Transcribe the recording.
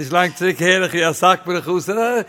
nicht lang zurück her, ich ja sag mir, ich äh,